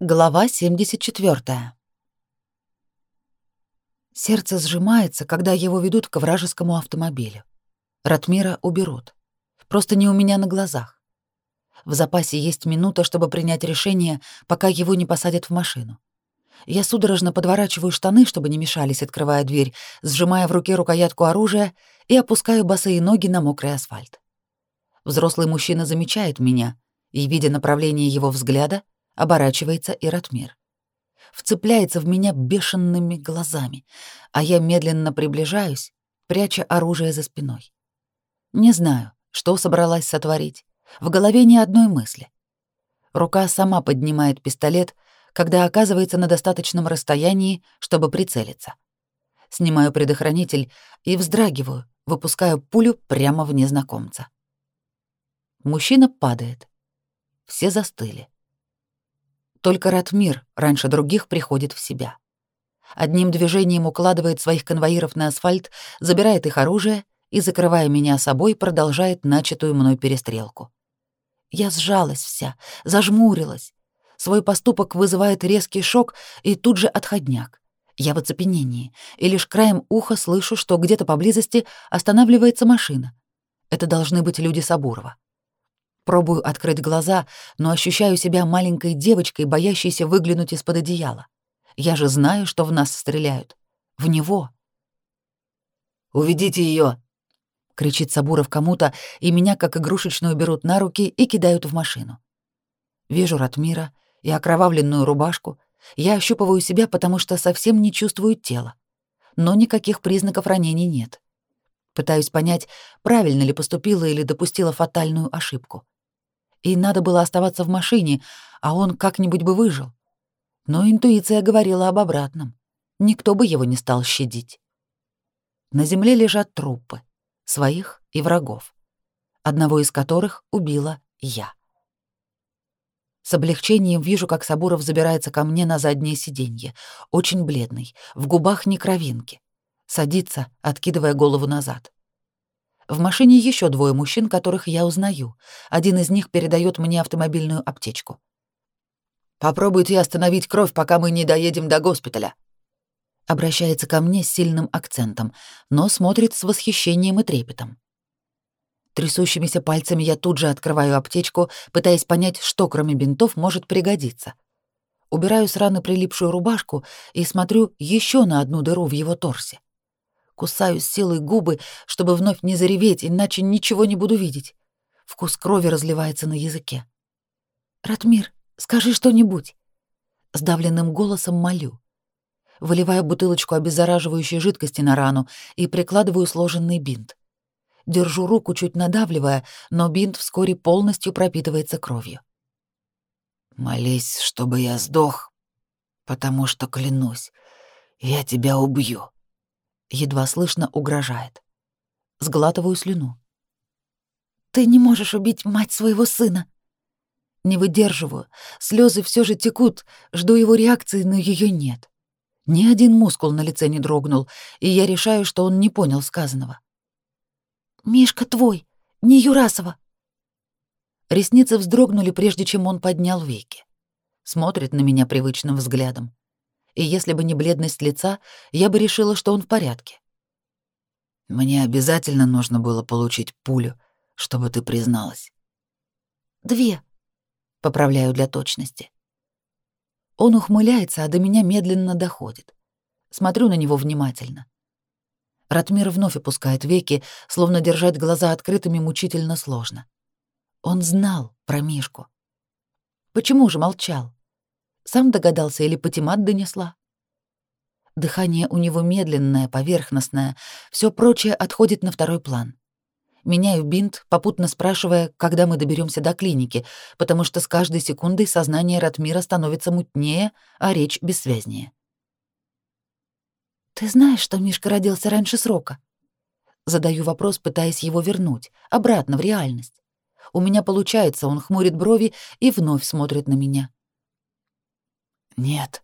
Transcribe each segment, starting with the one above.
Глава 74. Сердце сжимается, когда его ведут к вражескому автомобилю. Ратмира уберут. Просто не у меня на глазах. В запасе есть минута, чтобы принять решение, пока его не посадят в машину. Я судорожно подворачиваю штаны, чтобы не мешались, открывая дверь, сжимая в руке рукоятку оружия и опускаю босые ноги на мокрый асфальт. Взрослый мужчина замечает меня и, видя направление его взгляда, оборачивается и Ратмир. Вцепляется в меня бешеными глазами, а я медленно приближаюсь, пряча оружие за спиной. Не знаю, что собралась сотворить. В голове ни одной мысли. Рука сама поднимает пистолет, когда оказывается на достаточном расстоянии, чтобы прицелиться. Снимаю предохранитель и вздрагиваю, выпускаю пулю прямо в незнакомца. Мужчина падает. Все застыли. Только Ратмир раньше других приходит в себя. Одним движением укладывает своих конвоиров на асфальт, забирает их оружие и, закрывая меня собой, продолжает начатую мной перестрелку. Я сжалась вся, зажмурилась. Свой поступок вызывает резкий шок и тут же отходняк. Я в оцепенении, и лишь краем уха слышу, что где-то поблизости останавливается машина. Это должны быть люди Сабурова. Пробую открыть глаза, но ощущаю себя маленькой девочкой, боящейся выглянуть из-под одеяла. Я же знаю, что в нас стреляют. В него. «Уведите ее! кричит Сабуров кому-то, и меня как игрушечную берут на руки и кидают в машину. Вижу Ратмира и окровавленную рубашку. Я ощупываю себя, потому что совсем не чувствую тела. Но никаких признаков ранений нет. Пытаюсь понять, правильно ли поступила или допустила фатальную ошибку и надо было оставаться в машине, а он как-нибудь бы выжил. Но интуиция говорила об обратном. Никто бы его не стал щадить. На земле лежат трупы, своих и врагов, одного из которых убила я. С облегчением вижу, как Сабуров забирается ко мне на заднее сиденье, очень бледный, в губах не кровинки. Садится, откидывая голову назад. В машине еще двое мужчин, которых я узнаю. Один из них передает мне автомобильную аптечку. «Попробуйте остановить кровь, пока мы не доедем до госпиталя». Обращается ко мне с сильным акцентом, но смотрит с восхищением и трепетом. Трясущимися пальцами я тут же открываю аптечку, пытаясь понять, что кроме бинтов может пригодиться. Убираю с раны прилипшую рубашку и смотрю еще на одну дыру в его торсе. Кусаю силой губы, чтобы вновь не зареветь, иначе ничего не буду видеть. Вкус крови разливается на языке. «Ратмир, скажи что-нибудь!» Сдавленным голосом молю. Выливаю бутылочку обеззараживающей жидкости на рану и прикладываю сложенный бинт. Держу руку, чуть надавливая, но бинт вскоре полностью пропитывается кровью. «Молись, чтобы я сдох, потому что, клянусь, я тебя убью», едва слышно угрожает. Сглатываю слюну. Ты не можешь убить мать своего сына. Не выдерживаю. Слезы все же текут, жду его реакции, но ее нет. Ни один мускул на лице не дрогнул, и я решаю, что он не понял сказанного. Мишка твой, не Юрасова. Ресницы вздрогнули, прежде чем он поднял веки. Смотрит на меня привычным взглядом и если бы не бледность лица, я бы решила, что он в порядке. Мне обязательно нужно было получить пулю, чтобы ты призналась. Две, поправляю для точности. Он ухмыляется, а до меня медленно доходит. Смотрю на него внимательно. Ратмир вновь опускает веки, словно держать глаза открытыми мучительно сложно. Он знал про Мишку. Почему же молчал? Сам догадался или Патимат донесла? Дыхание у него медленное, поверхностное, все прочее отходит на второй план. Меняю бинт, попутно спрашивая, когда мы доберемся до клиники, потому что с каждой секундой сознание Ратмира становится мутнее, а речь бессвязнее. «Ты знаешь, что Мишка родился раньше срока?» Задаю вопрос, пытаясь его вернуть, обратно в реальность. У меня получается, он хмурит брови и вновь смотрит на меня. «Нет,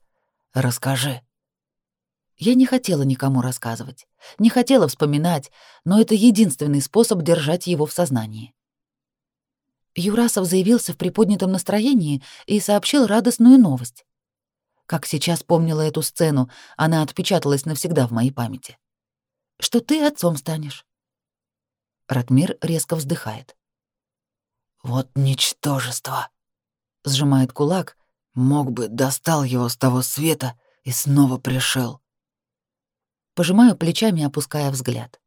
расскажи». Я не хотела никому рассказывать, не хотела вспоминать, но это единственный способ держать его в сознании. Юрасов заявился в приподнятом настроении и сообщил радостную новость. Как сейчас помнила эту сцену, она отпечаталась навсегда в моей памяти. «Что ты отцом станешь». Ратмир резко вздыхает. «Вот ничтожество!» — сжимает кулак. «Мог бы, достал его с того света и снова пришел. Пожимаю плечами, опуская взгляд.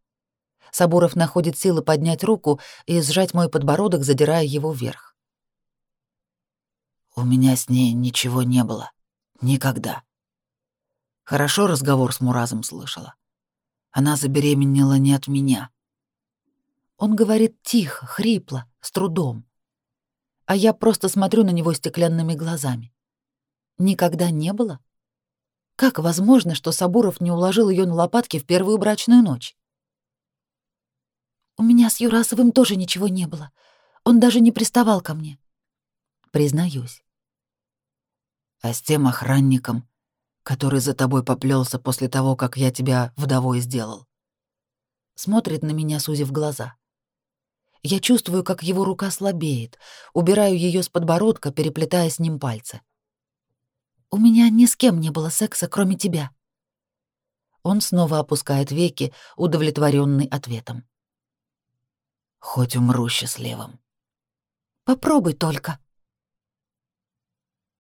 Сабуров находит силы поднять руку и сжать мой подбородок, задирая его вверх. У меня с ней ничего не было. Никогда. Хорошо разговор с Муразом слышала. Она забеременела не от меня. Он говорит тихо, хрипло, с трудом. А я просто смотрю на него стеклянными глазами. Никогда не было? Как возможно, что Сабуров не уложил ее на лопатки в первую брачную ночь? У меня с Юрасовым тоже ничего не было. Он даже не приставал ко мне. Признаюсь. А с тем охранником, который за тобой поплелся после того, как я тебя вдовой сделал. Смотрит на меня, сузив глаза. Я чувствую, как его рука слабеет, убираю ее с подбородка, переплетая с ним пальцы. У меня ни с кем не было секса, кроме тебя. Он снова опускает веки, удовлетворенный ответом. Хоть умру счастливым. Попробуй только.